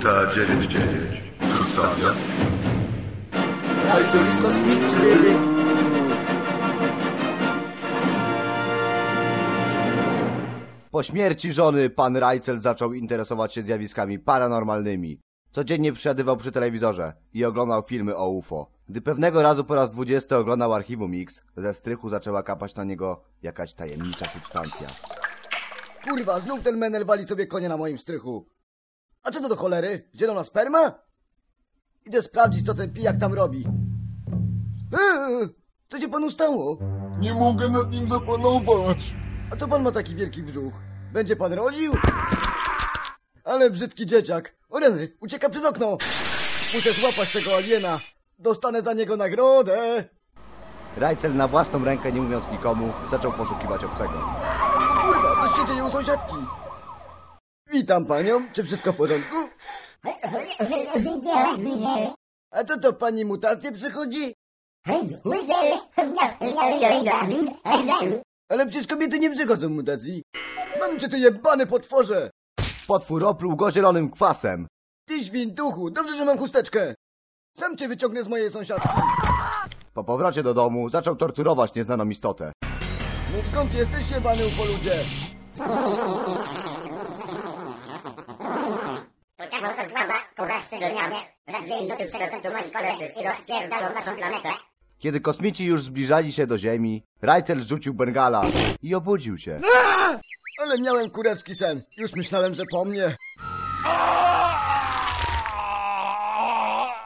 Muta 99 przedstawia kosmiczny. Po śmierci żony pan Rajcel zaczął interesować się zjawiskami paranormalnymi. Codziennie przysiadywał przy telewizorze i oglądał filmy o UFO. Gdy pewnego razu po raz dwudziesty oglądał archiwum X, ze strychu zaczęła kapać na niego jakaś tajemnicza substancja. Kurwa, znów ten menel wali sobie konia na moim strychu. A co to do cholery? Zielona sperma? Idę sprawdzić, co ten pijak tam robi. Eee, co się panu stało? Nie mogę nad nim zapanować. A co pan ma taki wielki brzuch? Będzie pan rodził? Ale brzydki dzieciak. O reny, ucieka przez okno. Muszę złapać tego aliena. Dostanę za niego nagrodę. Rajcel na własną rękę, nie mówiąc nikomu, zaczął poszukiwać obcego. O kurwa, coś się dzieje u sąsiadki. Witam panią, czy wszystko w porządku? A co to pani mutacje przychodzi? Ale przecież kobiety nie przychodzą mutacji. Mam cię ty jebany potworze! Potwór opluł go zielonym kwasem. Ty świntuchu, dobrze, że mam chusteczkę. Sam cię wyciągnę z mojej sąsiadki. Po powrocie do domu zaczął torturować nieznaną istotę. Mów skąd jesteś jebany ufoludzie? Za dwie minuty tu moi koledzy i rozpierdolą naszą planetę. Kiedy kosmici już zbliżali się do Ziemi, Rajcel rzucił bengala i obudził się. Ale miałem kurewski sen. Już myślałem, że po mnie.